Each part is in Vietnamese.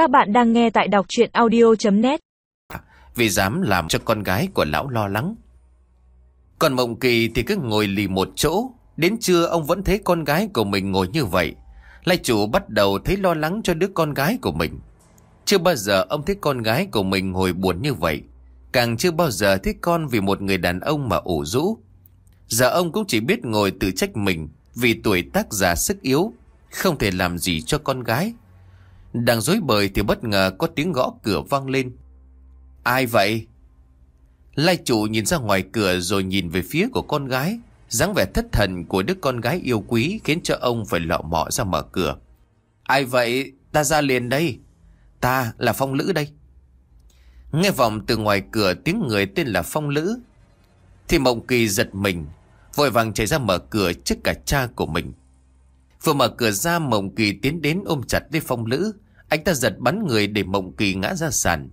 Các bạn đang nghe tại đọc chuyện audio.net Vì dám làm cho con gái của lão lo lắng. Còn Mộng Kỳ thì cứ ngồi lì một chỗ. Đến trưa ông vẫn thấy con gái của mình ngồi như vậy. Lai chủ bắt đầu thấy lo lắng cho đứa con gái của mình. Chưa bao giờ ông thấy con gái của mình ngồi buồn như vậy. Càng chưa bao giờ thấy con vì một người đàn ông mà ủ rũ. Giờ ông cũng chỉ biết ngồi tự trách mình Vì tuổi tác già sức yếu, Không thể làm gì cho con gái. Đang dối bời thì bất ngờ có tiếng gõ cửa vang lên Ai vậy? Lai chủ nhìn ra ngoài cửa rồi nhìn về phía của con gái dáng vẻ thất thần của đứa con gái yêu quý khiến cho ông phải lọ mọ ra mở cửa. Ai vậy? Ta ra liền đây. Ta là Phong Lữ đây. Nghe vọng từ ngoài cửa tiếng người tên là Phong Lữ. Thì Mộng Kỳ giật mình, vội vàng chạy ra mở cửa trước cả cha của mình. Vừa mở cửa ra Mộng Kỳ tiến đến ôm chặt lấy Phong Lữ. Anh ta giật bắn người để Mộng Kỳ ngã ra sàn.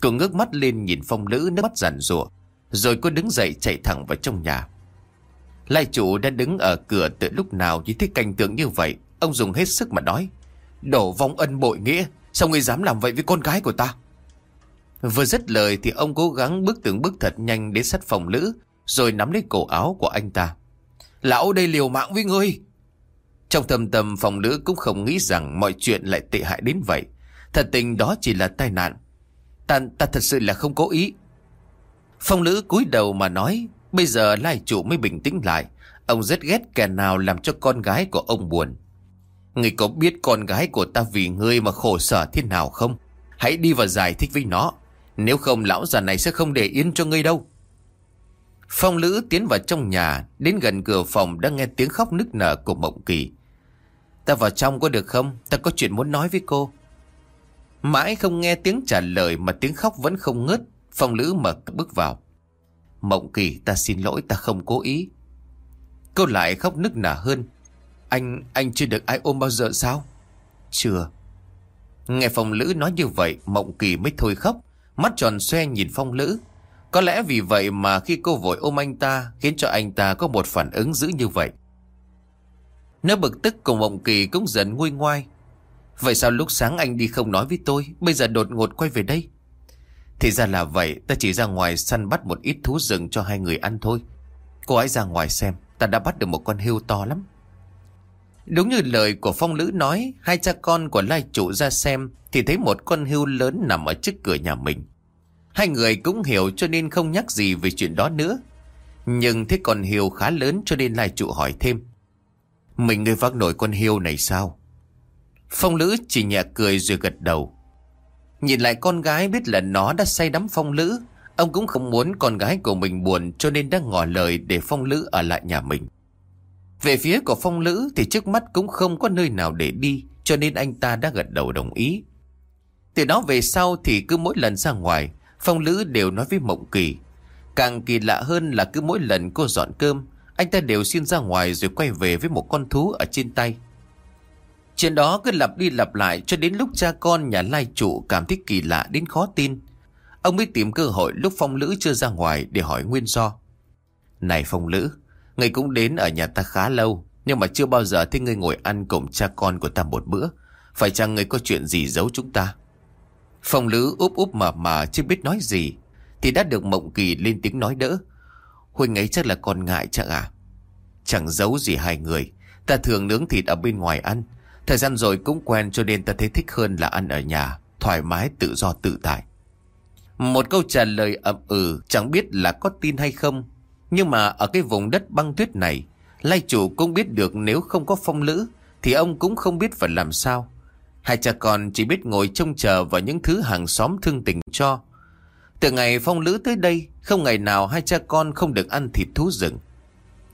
Cô ngước mắt lên nhìn Phong nữ nước mắt giản rủa Rồi cô đứng dậy chạy thẳng vào trong nhà. Lai chủ đã đứng ở cửa từ lúc nào chỉ thấy cảnh tượng như vậy. Ông dùng hết sức mà nói. Đổ vong ân bội nghĩa. Sao ngươi dám làm vậy với con gái của ta? Vừa dứt lời thì ông cố gắng bước từng bước thật nhanh đến sát phòng nữ, Rồi nắm lấy cổ áo của anh ta. Lão đây liều mạng với ngươi. Trong thầm tâm phòng nữ cũng không nghĩ rằng mọi chuyện lại tệ hại đến vậy. Thật tình đó chỉ là tai nạn. Ta, ta thật sự là không cố ý. Phong nữ cúi đầu mà nói Bây giờ lai chủ mới bình tĩnh lại Ông rất ghét kẻ nào làm cho con gái của ông buồn Người có biết con gái của ta vì ngươi mà khổ sở thế nào không? Hãy đi và giải thích với nó Nếu không lão già này sẽ không để yên cho ngươi đâu Phong Lữ tiến vào trong nhà Đến gần cửa phòng đang nghe tiếng khóc nức nở của Mộng Kỳ Ta vào trong có được không? Ta có chuyện muốn nói với cô. Mãi không nghe tiếng trả lời mà tiếng khóc vẫn không ngớt Phong Lữ mở bước vào. Mộng Kỳ ta xin lỗi ta không cố ý. Cô lại khóc nức nở hơn. Anh, anh chưa được ai ôm bao giờ sao? Chưa. Nghe Phong Lữ nói như vậy Mộng Kỳ mới thôi khóc. Mắt tròn xoe nhìn Phong Lữ. Có lẽ vì vậy mà khi cô vội ôm anh ta Khiến cho anh ta có một phản ứng dữ như vậy nó bực tức cùng Mộng Kỳ cũng dần nguôi ngoai. Vậy sao lúc sáng anh đi không nói với tôi, Bây giờ đột ngột quay về đây? Thì ra là vậy, Ta chỉ ra ngoài săn bắt một ít thú rừng cho hai người ăn thôi. Cô ấy ra ngoài xem, Ta đã bắt được một con hươu to lắm. Đúng như lời của Phong Lữ nói, Hai cha con của Lai Chủ ra xem Thì thấy một con hươu lớn nằm ở trước cửa nhà mình. Hai người cũng hiểu cho nên không nhắc gì về chuyện đó nữa. Nhưng thấy con hươu khá lớn cho nên Lai Chủ hỏi thêm. Mình người vác nổi con hươu này sao? Phong Lữ chỉ nhẹ cười rồi gật đầu. Nhìn lại con gái biết là nó đã say đắm phong lữ, Ông cũng không muốn con gái của mình buồn Cho nên đã ngỏ lời để phong lữ ở lại nhà mình. Về phía của phong lữ thì trước mắt cũng không có nơi nào để đi, Cho nên anh ta đã gật đầu đồng ý. Từ đó về sau thì cứ mỗi lần ra ngoài, Phong lữ đều nói với Mộng Kỳ, Càng kỳ lạ hơn là cứ mỗi lần cô dọn cơm anh ta đều xin ra ngoài rồi quay về với một con thú ở trên tay Chuyện đó cứ lặp đi lặp lại cho đến lúc cha con nhà lai chủ cảm thấy kỳ lạ đến khó tin. Ông mới tìm cơ hội lúc Phong Lữ chưa ra ngoài để hỏi nguyên do. Này Phong Lữ, người cũng đến ở nhà ta khá lâu, nhưng mà chưa bao giờ thấy ngươi ngồi ăn cùng cha con của ta một bữa. Phải chăng ngươi có chuyện gì giấu chúng ta? Phong Lữ úp úp mà mà chưa biết nói gì, thì đã được Mộng Kỳ lên tiếng nói đỡ. Huynh ấy chắc là con ngại chắc à? Chẳng giấu gì hai người, ta thường nướng thịt ở bên ngoài ăn. Thời gian rồi cũng quen cho nên ta thấy thích hơn là ăn ở nhà, thoải mái tự do tự tại. Một câu trả lời ậm ừ chẳng biết là có tin hay không. Nhưng mà ở cái vùng đất băng tuyết này, lai chủ cũng biết được nếu không có phong lữ thì ông cũng không biết phải làm sao. Hai cha con chỉ biết ngồi trông chờ vào những thứ hàng xóm thương tình cho. Từ ngày phong lữ tới đây, không ngày nào hai cha con không được ăn thịt thú rừng.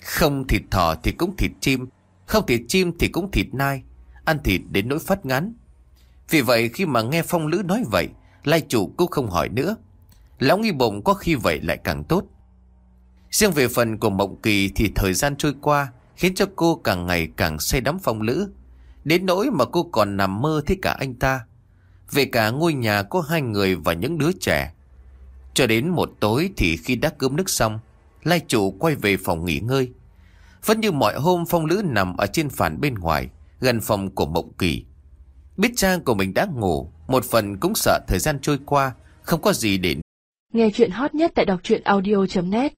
Không thịt thỏ thì cũng thịt chim, không thịt chim thì cũng thịt nai ăn thịt đến nỗi phát ngán. Vì vậy khi mà nghe Phong Lữ nói vậy, lai chủ cũng không hỏi nữa. Lão nghi bụng có khi vậy lại càng tốt. Riêng về phần của Mộng Kỳ thì thời gian trôi qua khiến cho cô càng ngày càng say đắm Phong Lữ. Đến nỗi mà cô còn nằm mơ thấy cả anh ta. Về cả ngôi nhà có hai người và những đứa trẻ. Cho đến một tối thì khi đã cơm nước xong, lai chủ quay về phòng nghỉ ngơi. Vẫn như mọi hôm Phong Lữ nằm ở trên phản bên ngoài gần phòng của Mộng Kỳ. Biết trang của mình đã ngủ, một phần cũng sợ thời gian trôi qua, không có gì để Nghe chuyện hot nhất tại đọc truyện audio.net